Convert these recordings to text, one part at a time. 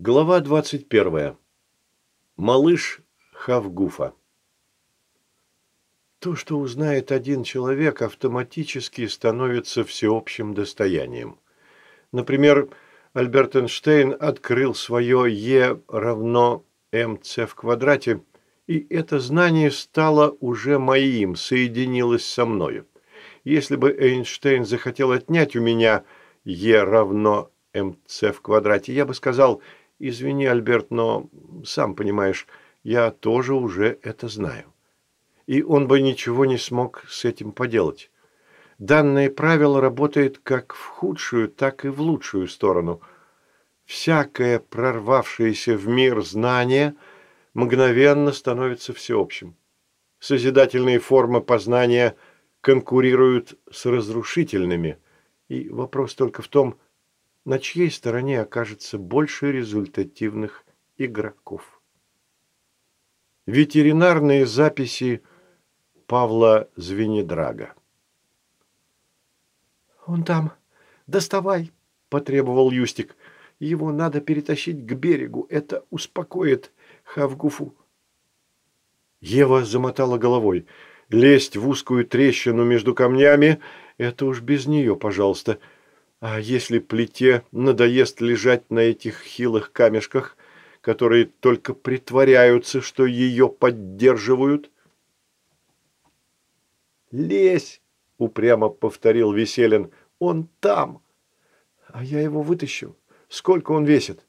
Глава 21. Малыш Хавгуфа. То, что узнает один человек, автоматически становится всеобщим достоянием. Например, Альберт Эйнштейн открыл свое Е равно МЦ в квадрате, и это знание стало уже моим, соединилось со мною. Если бы Эйнштейн захотел отнять у меня Е равно МЦ в квадрате, я бы сказал – Извини, Альберт, но, сам понимаешь, я тоже уже это знаю. И он бы ничего не смог с этим поделать. Данное правило работает как в худшую, так и в лучшую сторону. Всякое прорвавшееся в мир знание мгновенно становится всеобщим. Созидательные формы познания конкурируют с разрушительными, и вопрос только в том, на чьей стороне окажется больше результативных игроков. Ветеринарные записи Павла Звенедрага «Он там. Доставай!» – потребовал Юстик. «Его надо перетащить к берегу. Это успокоит Хавгуфу». Ева замотала головой. «Лезть в узкую трещину между камнями – это уж без нее, пожалуйста». А если плите надоест лежать на этих хилых камешках, которые только притворяются, что ее поддерживают? «Лезь!» — упрямо повторил Веселин. «Он там!» «А я его вытащу. Сколько он весит?»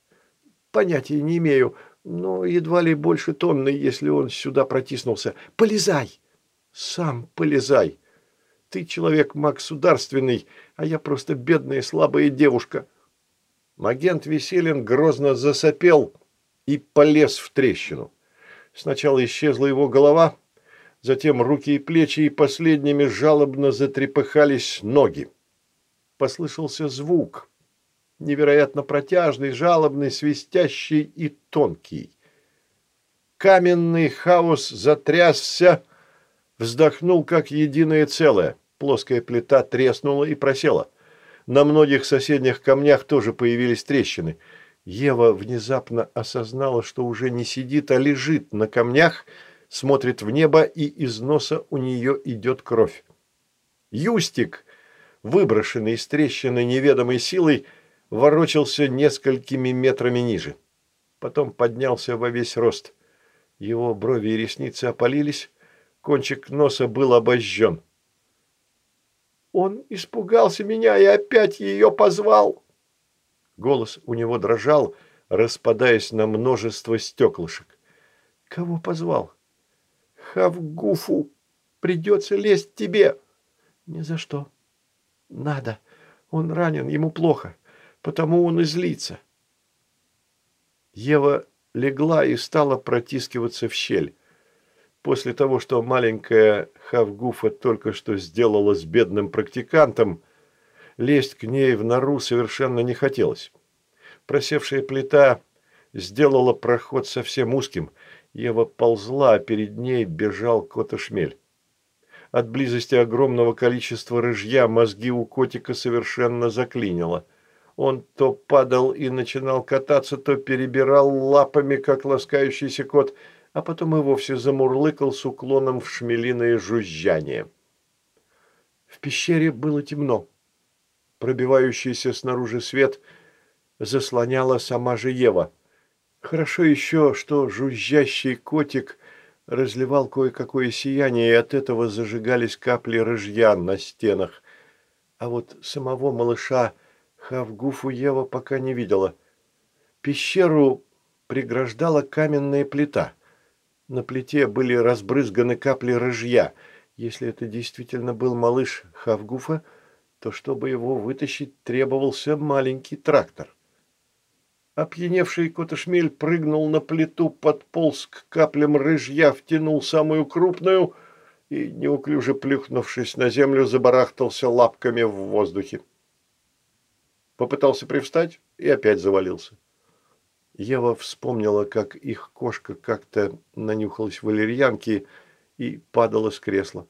«Понятия не имею, но едва ли больше тонны, если он сюда протиснулся. Полезай!» «Сам полезай!» Ты человек государственный, а я просто бедная слабая девушка». Агент Веселин грозно засопел и полез в трещину. Сначала исчезла его голова, затем руки и плечи, и последними жалобно затрепыхались ноги. Послышался звук, невероятно протяжный, жалобный, свистящий и тонкий. Каменный хаос затрясся, вздохнул как единое целое. Плоская плита треснула и просела. На многих соседних камнях тоже появились трещины. Ева внезапно осознала, что уже не сидит, а лежит на камнях, смотрит в небо, и из носа у нее идет кровь. Юстик, выброшенный из трещины неведомой силой, ворочался несколькими метрами ниже. Потом поднялся во весь рост. Его брови и ресницы опалились, кончик носа был обожжен. Он испугался меня и опять ее позвал. Голос у него дрожал, распадаясь на множество стеклышек. Кого позвал? Хавгуфу. Придется лезть тебе. Ни за что. Надо. Он ранен, ему плохо. Потому он и злится. Ева легла и стала протискиваться в щель. После того, что маленькая Хавгуфа только что сделала с бедным практикантом, лезть к ней в нору совершенно не хотелось. Просевшая плита сделала проход совсем узким. Ева ползла, а перед ней бежал котошмель. От близости огромного количества рыжья мозги у котика совершенно заклинило. Он то падал и начинал кататься, то перебирал лапами, как ласкающийся кот – а потом и вовсе замурлыкал с уклоном в шмелиное жужжание. В пещере было темно. Пробивающийся снаружи свет заслоняла сама же Ева. Хорошо еще, что жужжащий котик разливал кое-какое сияние, и от этого зажигались капли рыжья на стенах. А вот самого малыша Хавгуфу Ева пока не видела. Пещеру преграждала каменная плита – на плите были разбрызганы капли рыжья. Если это действительно был малыш Хавгуфа, то чтобы его вытащить, требовался маленький трактор. Опьяневший Котошмель прыгнул на плиту, подполз к каплям рыжья, втянул самую крупную и, неуклюже плюхнувшись на землю, забарахтался лапками в воздухе. Попытался привстать и опять завалился. Ева вспомнила, как их кошка как-то нанюхалась валерьянки и падала с кресла.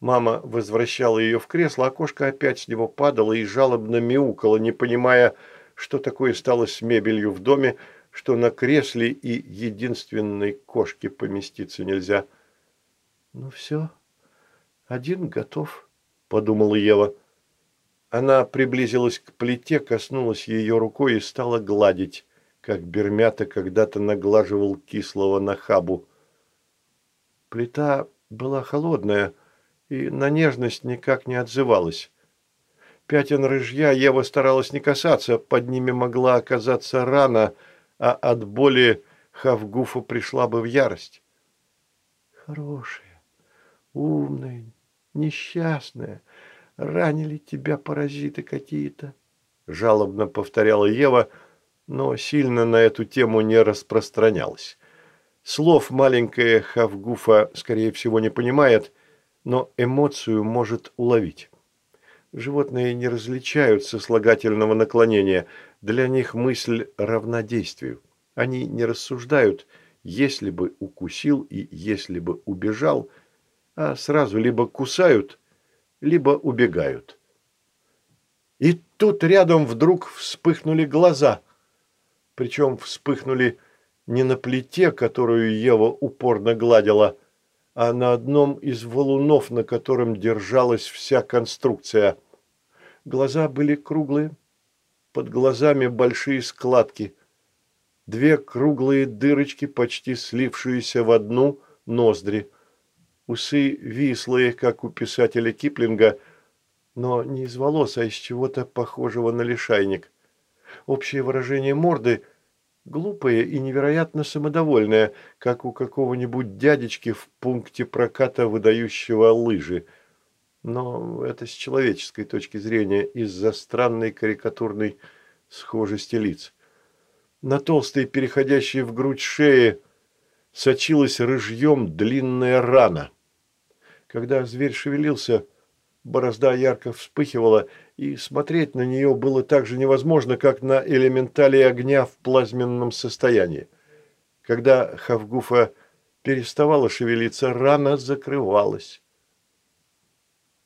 Мама возвращала ее в кресло, а кошка опять с него падала и жалобно мяукала, не понимая, что такое стало с мебелью в доме, что на кресле и единственной кошке поместиться нельзя. «Ну все, один готов», – подумала Ева. Она приблизилась к плите, коснулась ее рукой и стала гладить, как Бермята когда-то наглаживал кислого нахабу. Плита была холодная и на нежность никак не отзывалась. Пятен рыжья Ева старалась не касаться, под ними могла оказаться рана, а от боли Хавгуфа пришла бы в ярость. «Хорошая, умная, несчастная», ранили тебя паразиты какие-то?» Жалобно повторяла Ева, но сильно на эту тему не распространялась. Слов маленькая Хавгуфа, скорее всего, не понимает, но эмоцию может уловить. Животные не различают сослагательного наклонения, для них мысль равна действию. Они не рассуждают, если бы укусил и если бы убежал, а сразу либо кусают, либо убегают. И тут рядом вдруг вспыхнули глаза. Причем вспыхнули не на плите, которую Ева упорно гладила, а на одном из валунов, на котором держалась вся конструкция. Глаза были круглые, под глазами большие складки, две круглые дырочки, почти слившиеся в одну ноздри – Усы вислые, как у писателя Киплинга, но не из волос, а из чего-то похожего на лишайник. Общее выражение морды глупое и невероятно самодовольное, как у какого-нибудь дядечки в пункте проката выдающего лыжи. Но это с человеческой точки зрения из-за странной карикатурной схожести лиц. На толстой, переходящей в грудь шее, сочилась рыжьем длинная рана. Когда зверь шевелился, борозда ярко вспыхивала, и смотреть на нее было так же невозможно, как на элементали огня в плазменном состоянии. Когда Хавгуфа переставала шевелиться, рана закрывалась.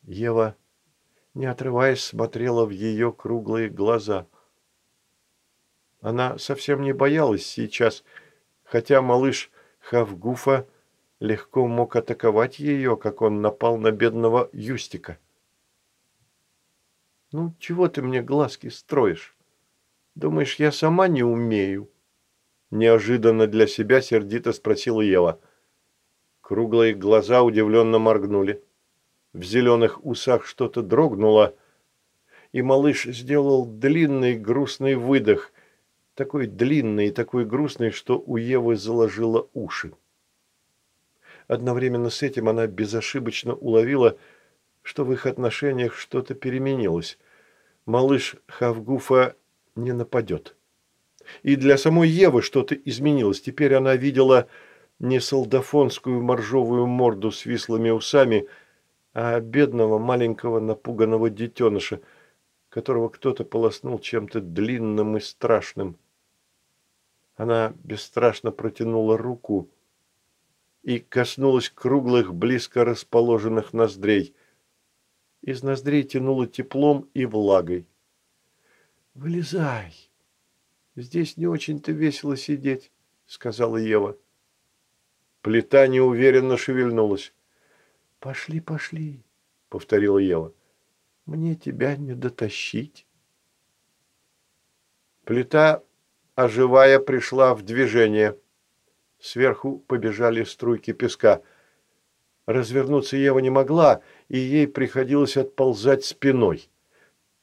Ева, не отрываясь, смотрела в ее круглые глаза. Она совсем не боялась сейчас, хотя малыш Хавгуфа легко мог атаковать ее, как он напал на бедного Юстика. «Ну, чего ты мне глазки строишь? Думаешь, я сама не умею?» Неожиданно для себя сердито спросила Ева. Круглые глаза удивленно моргнули. В зеленых усах что-то дрогнуло, и малыш сделал длинный грустный выдох, такой длинный и такой грустный, что у Евы заложило уши. Одновременно с этим она безошибочно уловила, что в их отношениях что-то переменилось. Малыш Хавгуфа не нападет. И для самой Евы что-то изменилось. Теперь она видела не солдафонскую моржовую морду с вислыми усами, а бедного маленького напуганного детеныша, которого кто-то полоснул чем-то длинным и страшным. Она бесстрашно протянула руку, и коснулась круглых, близко расположенных ноздрей. Из ноздрей тянуло теплом и влагой. «Вылезай! Здесь не очень-то весело сидеть», — сказала Ева. Плита неуверенно шевельнулась. «Пошли, пошли», — повторила Ева. «Мне тебя не дотащить». Плита, оживая, пришла в движение. Сверху побежали струйки песка. Развернуться Ева не могла, и ей приходилось отползать спиной.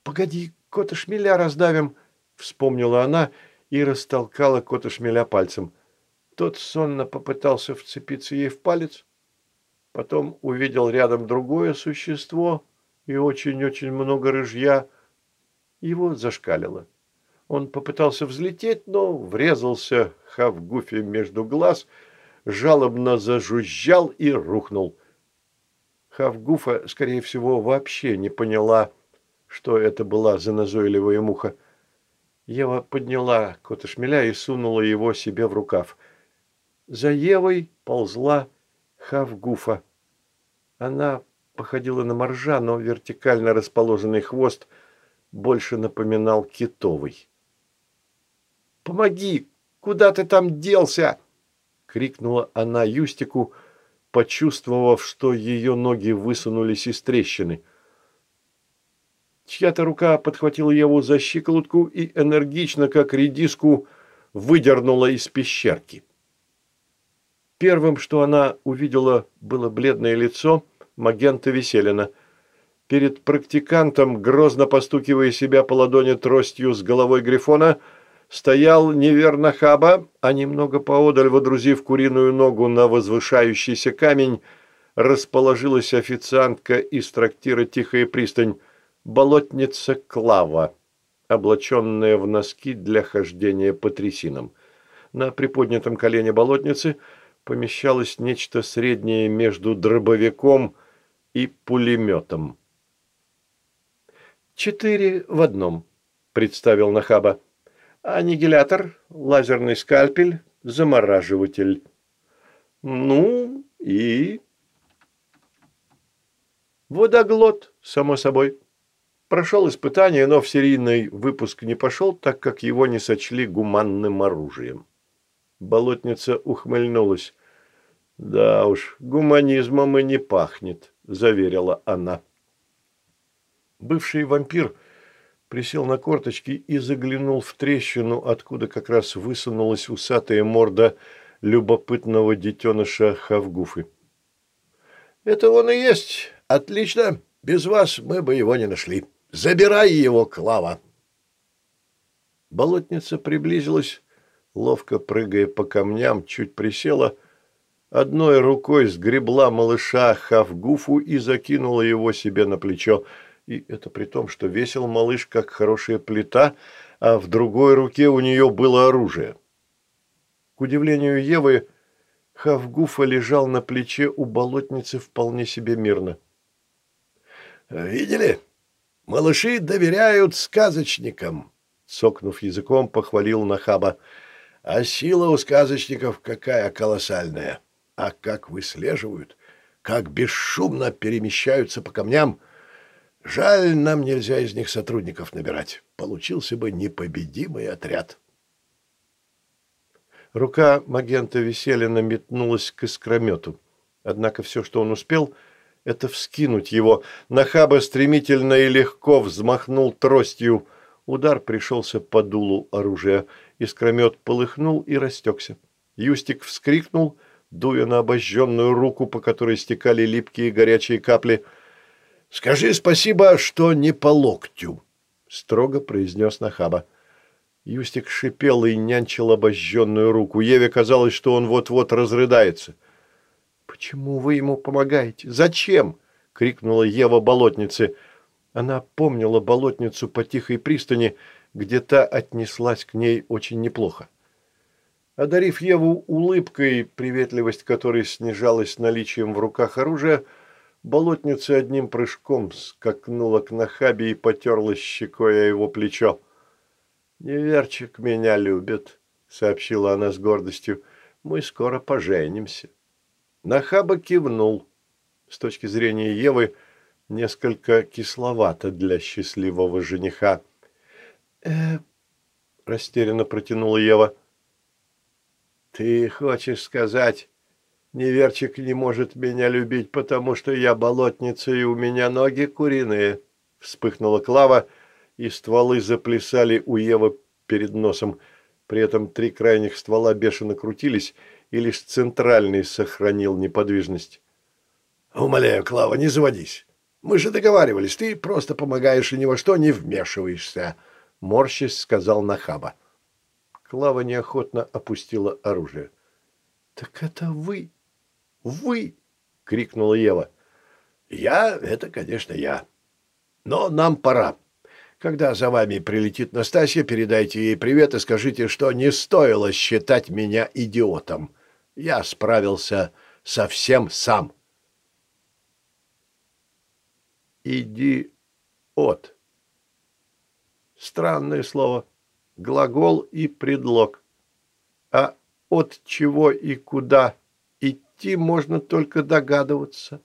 «Погоди, кота шмеля раздавим!» – вспомнила она и растолкала кота шмеля пальцем. Тот сонно попытался вцепиться ей в палец, потом увидел рядом другое существо и очень-очень много рыжья. Его зашкалило. Он попытался взлететь, но врезался Хавгуфе между глаз, жалобно зажужжал и рухнул. Хавгуфа, скорее всего, вообще не поняла, что это была за назойливая муха. Ева подняла кота шмеля и сунула его себе в рукав. За Евой ползла Хавгуфа. Она походила на моржа, но вертикально расположенный хвост больше напоминал китовый. «Помоги, Куда ты там делся?» — крикнула она Юстику, почувствовав, что ее ноги высунулись из трещины. Чья-то рука подхватила Еву за щиколотку и энергично, как редиску, выдернула из пещерки. Первым, что она увидела, было бледное лицо Магента Веселина. Перед практикантом, грозно постукивая себя по ладони тростью с головой Грифона, стоял неверно хаба, а немного поодаль, водрузив куриную ногу на возвышающийся камень, расположилась официантка из трактира «Тихая пристань», болотница Клава, облаченная в носки для хождения по трясинам. На приподнятом колене болотницы помещалось нечто среднее между дробовиком и пулеметом. «Четыре в одном», — представил Нахаба. «Аннигилятор, лазерный скальпель, замораживатель». «Ну и...» «Водоглот, само собой». Прошел испытание, но в серийный выпуск не пошел, так как его не сочли гуманным оружием. Болотница ухмыльнулась. «Да уж, гуманизмом и не пахнет», – заверила она. Бывший вампир присел на корточки и заглянул в трещину, откуда как раз высунулась усатая морда любопытного детеныша Хавгуфы. «Это он и есть. Отлично. Без вас мы бы его не нашли. Забирай его, Клава!» Болотница приблизилась, ловко прыгая по камням, чуть присела, одной рукой сгребла малыша Хавгуфу и закинула его себе на плечо. И это при том, что весил малыш как хорошая плита, а в другой руке у нее было оружие. К удивлению Евы, Хавгуфа лежал на плече у болотницы вполне себе мирно. «Видели? Малыши доверяют сказочникам», — сокнув языком, похвалил Нахаба. А сила у сказочников какая колоссальная. А как выслеживают, как бесшумно перемещаются по камням. Жаль, нам нельзя из них сотрудников набирать. Получился бы непобедимый отряд. Рука Магента Веселина метнулась к искромету. Однако все, что он успел, это вскинуть его. Нахаба стремительно и легко взмахнул тростью. Удар пришелся по дулу оружия. Искромет полыхнул и растекся. Юстик вскрикнул, дуя на обожженную руку, по которой стекали липкие горячие капли. «Скажи спасибо, что не по локтю», — строго произнес Нахаба. Юстик шипел и нянчил обожженную руку. Еве казалось, что он вот-вот разрыдается. «Почему вы ему помогаете? Зачем?» — крикнула Ева болотнице. Она помнила болотницу по тихой пристани, где та отнеслась к ней очень неплохо. Одарив Еву улыбкой, приветливость которой снижалась наличием в руках оружия, болотница одним прыжком скакнула к Нахабе и потерла щекой о его плечо. «Неверчик меня любит», — сообщила она с гордостью. «Мы скоро поженимся». Нахаба кивнул. С точки зрения Евы, несколько кисловато для счастливого жениха. э растерянно протянула Ева. «Ты хочешь сказать, неверчик не может меня любить, потому что я болотница и у меня ноги куриные?» Вспыхнула Клава, и стволы заплясали у Евы перед носом. При этом три крайних ствола бешено крутились, и лишь центральный сохранил неподвижность. «Умоляю, Клава, не заводись. Мы же договаривались, ты просто помогаешь и ни во что не вмешиваешься», — морщись сказал Нахаба. Клава неохотно опустила оружие. «Так это вы! Вы!» — крикнула Ева. «Я — это, конечно, я. Но нам пора. Когда за вами прилетит Настасья, передайте ей привет и скажите, что не стоило считать меня идиотом. Я справился совсем сам». иди от. Странное слово. Глагол и предлог. А от чего и куда идти можно только догадываться,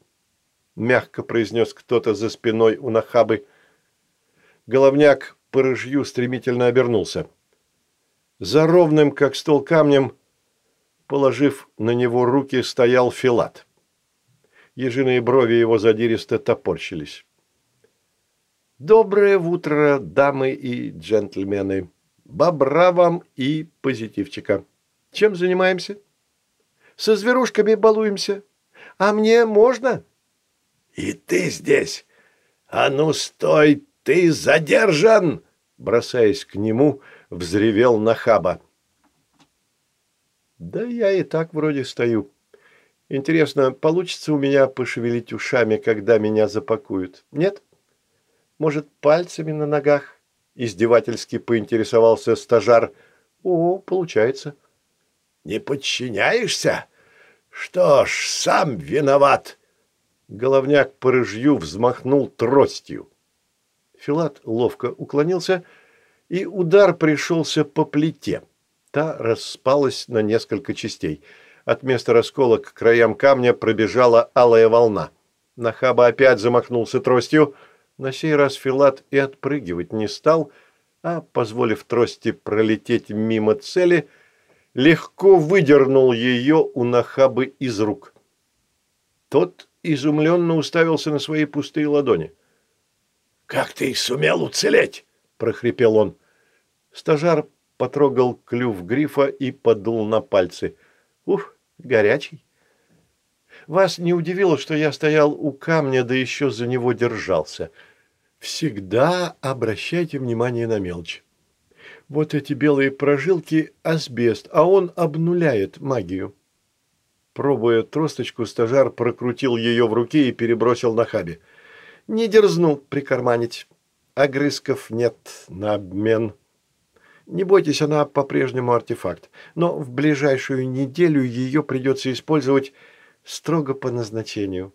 мягко произнес кто-то за спиной у Нахабы. Головняк по рыжью стремительно обернулся. За ровным, как стол камнем, положив на него руки, стоял Филат. Ежиные брови его задиристо топорщились. «Доброе утро, дамы и джентльмены! Бобра вам и позитивчика! Чем занимаемся?» «Со зверушками балуемся. А мне можно?» «И ты здесь? А ну, стой! Ты задержан!» Бросаясь к нему, взревел Нахаба. «Да я и так вроде стою. Интересно, получится у меня пошевелить ушами, когда меня запакуют? Нет? Может, пальцами на ногах?» Издевательски поинтересовался стажар. «О, получается». «Не подчиняешься? Что ж, сам виноват!» Головняк по рыжью взмахнул тростью. Филат ловко уклонился, и удар пришелся по плите. Та распалась на несколько частей. От места раскола к краям камня пробежала алая волна. Нахаба опять замахнулся тростью. На сей раз Филат и отпрыгивать не стал, а, позволив трости пролететь мимо цели, легко выдернул ее у Нахабы из рук. Тот изумленно уставился на свои пустые ладони. «Как ты сумел уцелеть?» – прохрипел он. Стажар потрогал клюв грифа и подул на пальцы. «Ух, горячий!» «Вас не удивило, что я стоял у камня, да еще за него держался?» «Всегда обращайте внимание на мелочь. Вот эти белые прожилки – асбест, а он обнуляет магию». Пробуя тросточку, стажар прокрутил ее в руке и перебросил на хабе. «Не дерзну прикарманить. Огрызков нет на обмен». Не бойтесь, она по-прежнему артефакт, но в ближайшую неделю ее придется использовать строго по назначению.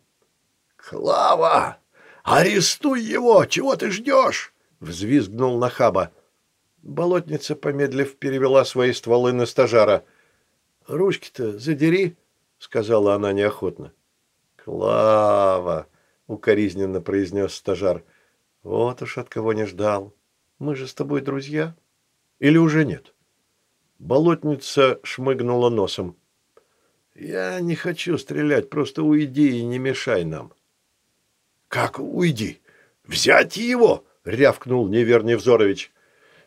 «Клава! Арестуй его! Чего ты ждешь?» — взвизгнул Нахаба. Болотница, помедлив, перевела свои стволы на стажара. «Ручки-то задери», — сказала она неохотно. «Клава!» — укоризненно произнес стажар. «Вот уж от кого не ждал. Мы же с тобой друзья». Или уже нет? Болотница шмыгнула носом. «Я не хочу стрелять, просто уйди и не мешай нам». «Как уйди? Взять его!» — рявкнул Невер Невзорович.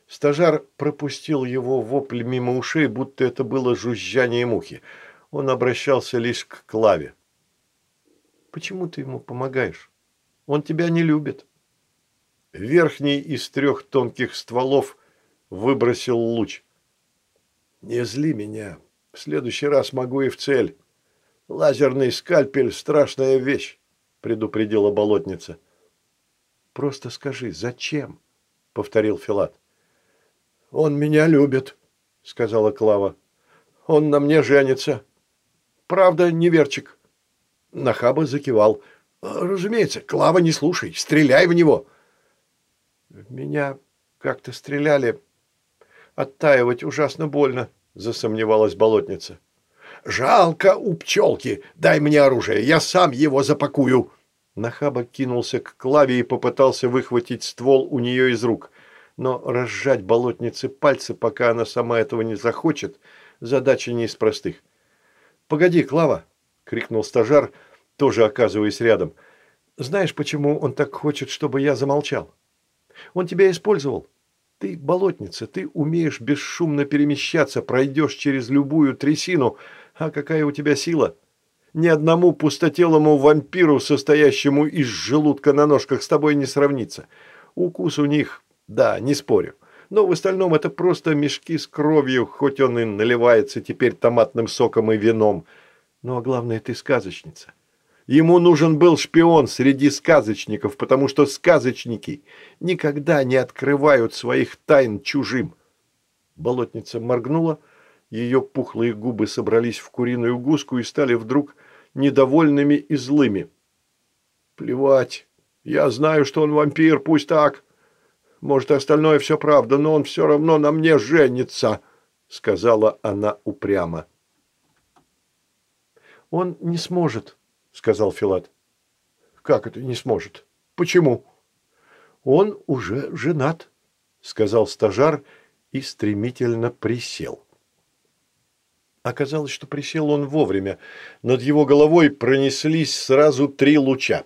Стажар пропустил его вопль мимо ушей, будто это было жужжание мухи. Он обращался лишь к Клаве. «Почему ты ему помогаешь? Он тебя не любит». Верхний из трех тонких стволов выбросил луч. «Не зли меня. В следующий раз могу и в цель. Лазерный скальпель – страшная вещь», – предупредила болотница. «Просто скажи, зачем?» – повторил Филат. «Он меня любит», – сказала Клава. «Он на мне женится. Правда, неверчик». Нахаба закивал. «Разумеется, Клава, не слушай, стреляй в него». «Меня как-то стреляли Оттаивать ужасно больно, засомневалась болотница. «Жалко у пчелки! Дай мне оружие, я сам его запакую!» Нахаба кинулся к Клаве и попытался выхватить ствол у нее из рук. Но разжать болотнице пальцы, пока она сама этого не захочет, задача не из простых. «Погоди, Клава!» — крикнул стажар, тоже оказываясь рядом. «Знаешь, почему он так хочет, чтобы я замолчал? Он тебя использовал. Ты болотница, ты умеешь бесшумно перемещаться, пройдешь через любую трясину. А какая у тебя сила? Ни одному пустотелому вампиру, состоящему из желудка на ножках, с тобой не сравнится. Укус у них, да, не спорю. Но в остальном это просто мешки с кровью, хоть он и наливается теперь томатным соком и вином. Ну а главное, ты сказочница. Ему нужен был шпион среди сказочников, потому что сказочники никогда не открывают своих тайн чужим. Болотница моргнула, ее пухлые губы собрались в куриную гуску и стали вдруг недовольными и злыми. «Плевать, я знаю, что он вампир, пусть так. Может, остальное все правда, но он все равно на мне женится», — сказала она упрямо. «Он не сможет», сказал Филат. «Как это не сможет? Почему?» «Он уже женат», – сказал стажар и стремительно присел. Оказалось, что присел он вовремя. Над его головой пронеслись сразу три луча.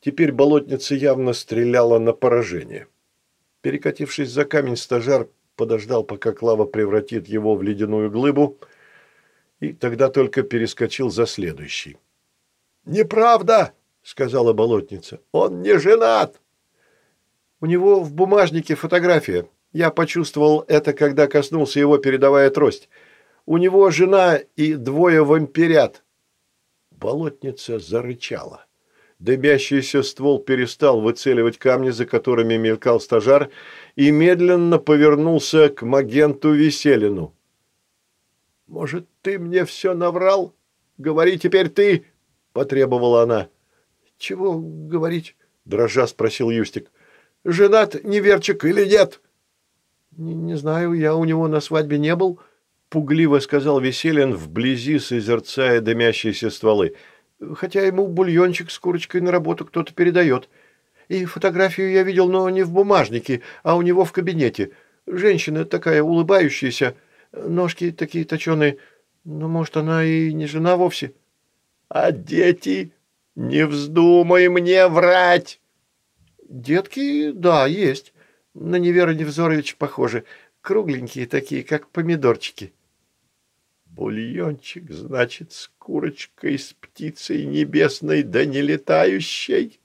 Теперь болотница явно стреляла на поражение. Перекатившись за камень, стажар подождал, пока Клава превратит его в ледяную глыбу, и тогда только перескочил за следующий. «Неправда!» — сказала болотница. «Он не женат!» «У него в бумажнике фотография. Я почувствовал это, когда коснулся его, передавая трость. У него жена и двое вампирят». Болотница зарычала. Дымящийся ствол перестал выцеливать камни, за которыми мелькал стажар, и медленно повернулся к магенту Веселину. «Может, ты мне все наврал? Говори теперь ты!» – потребовала она. «Чего говорить?» – дрожа спросил Юстик. «Женат неверчик или нет?» «Не, «Не знаю, я у него на свадьбе не был», – пугливо сказал Веселин, вблизи созерцая дымящиеся стволы хотя ему бульончик с курочкой на работу кто-то передает. И фотографию я видел, но не в бумажнике, а у него в кабинете. Женщина такая улыбающаяся, ножки такие точеные. Но, может, она и не жена вовсе. А дети? Не вздумай мне врать! Детки, да, есть. На Невера Невзорович похожи. Кругленькие такие, как помидорчики. Бульончик, значит, с курочкой, с птицей небесной, да не летающей.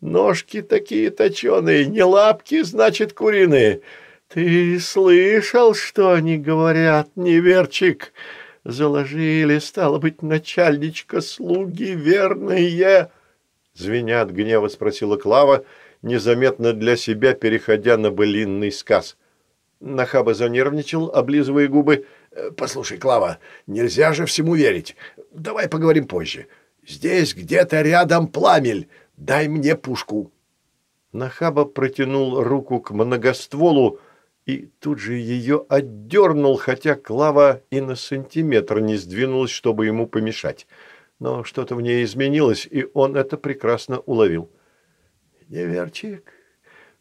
Ножки такие точеные, не лапки, значит, куриные. Ты слышал, что они говорят, неверчик? Заложили, стало быть, начальничка, слуги верные. Звеня от гнева спросила Клава, незаметно для себя переходя на былинный сказ. Нахаба занервничал, облизывая губы, «Послушай, Клава, нельзя же всему верить. Давай поговорим позже. Здесь где-то рядом пламель. Дай мне пушку». Нахаба протянул руку к многостволу и тут же ее отдернул, хотя Клава и на сантиметр не сдвинулась, чтобы ему помешать. Но что-то в ней изменилось, и он это прекрасно уловил. «Неверчик,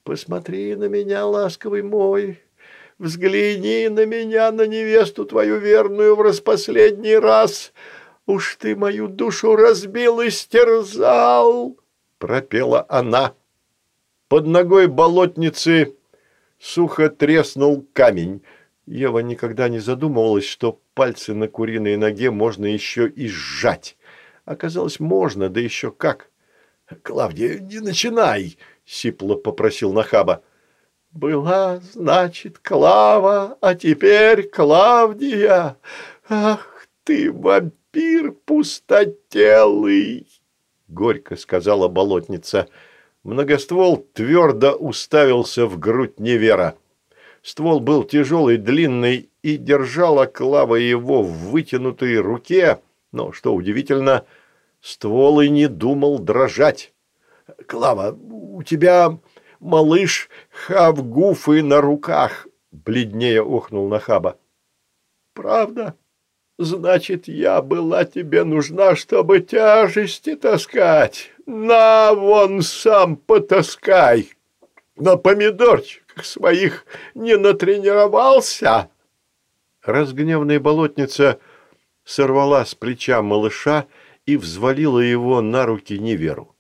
посмотри на меня, ласковый мой!» Взгляни на меня, на невесту твою верную в распоследний раз. Уж ты мою душу разбил и стерзал, — пропела она. Под ногой болотницы сухо треснул камень. Ева никогда не задумывалась, что пальцы на куриной ноге можно еще и сжать. Оказалось, можно, да еще как. — Клавдия, не начинай, — сипло попросил Нахаба. Была, значит, Клава, а теперь Клавдия. Ах ты, вампир пустотелый! Горько сказала болотница. Многоствол твердо уставился в грудь невера. Ствол был тяжелый, длинный, и держала Клава его в вытянутой руке, но, что удивительно, ствол и не думал дрожать. «Клава, у тебя малыш Хавгуфы на руках, бледнее охнул Нахаба. Правда? Значит, я была тебе нужна, чтобы тяжести таскать. На, вон сам потаскай. На помидорчиках своих не натренировался. Разгневанная болотница сорвала с плеча малыша и взвалила его на руки неверу.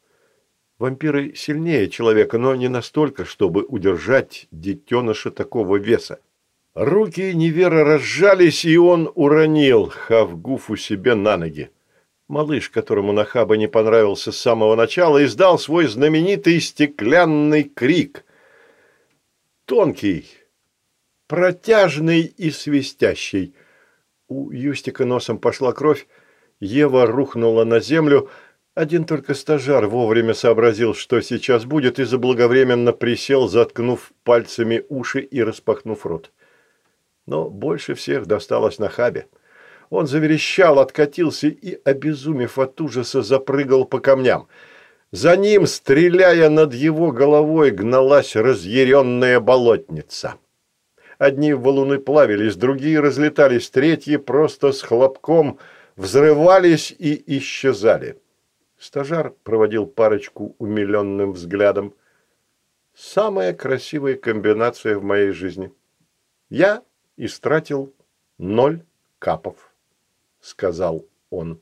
Вампиры сильнее человека, но не настолько, чтобы удержать детеныша такого веса. Руки Невера разжались, и он уронил Хавгуфу себе на ноги. Малыш, которому Нахаба не понравился с самого начала, издал свой знаменитый стеклянный крик. Тонкий, протяжный и свистящий. У Юстика носом пошла кровь, Ева рухнула на землю, один только стажар вовремя сообразил, что сейчас будет, и заблаговременно присел, заткнув пальцами уши и распахнув рот. Но больше всех досталось на хабе. Он заверещал, откатился и, обезумев от ужаса, запрыгал по камням. За ним, стреляя над его головой, гналась разъяренная болотница. Одни валуны плавились, другие разлетались, третьи просто с хлопком взрывались и исчезали. Стажар проводил парочку умиленным взглядом. Самая красивая комбинация в моей жизни. Я истратил ноль капов, сказал он.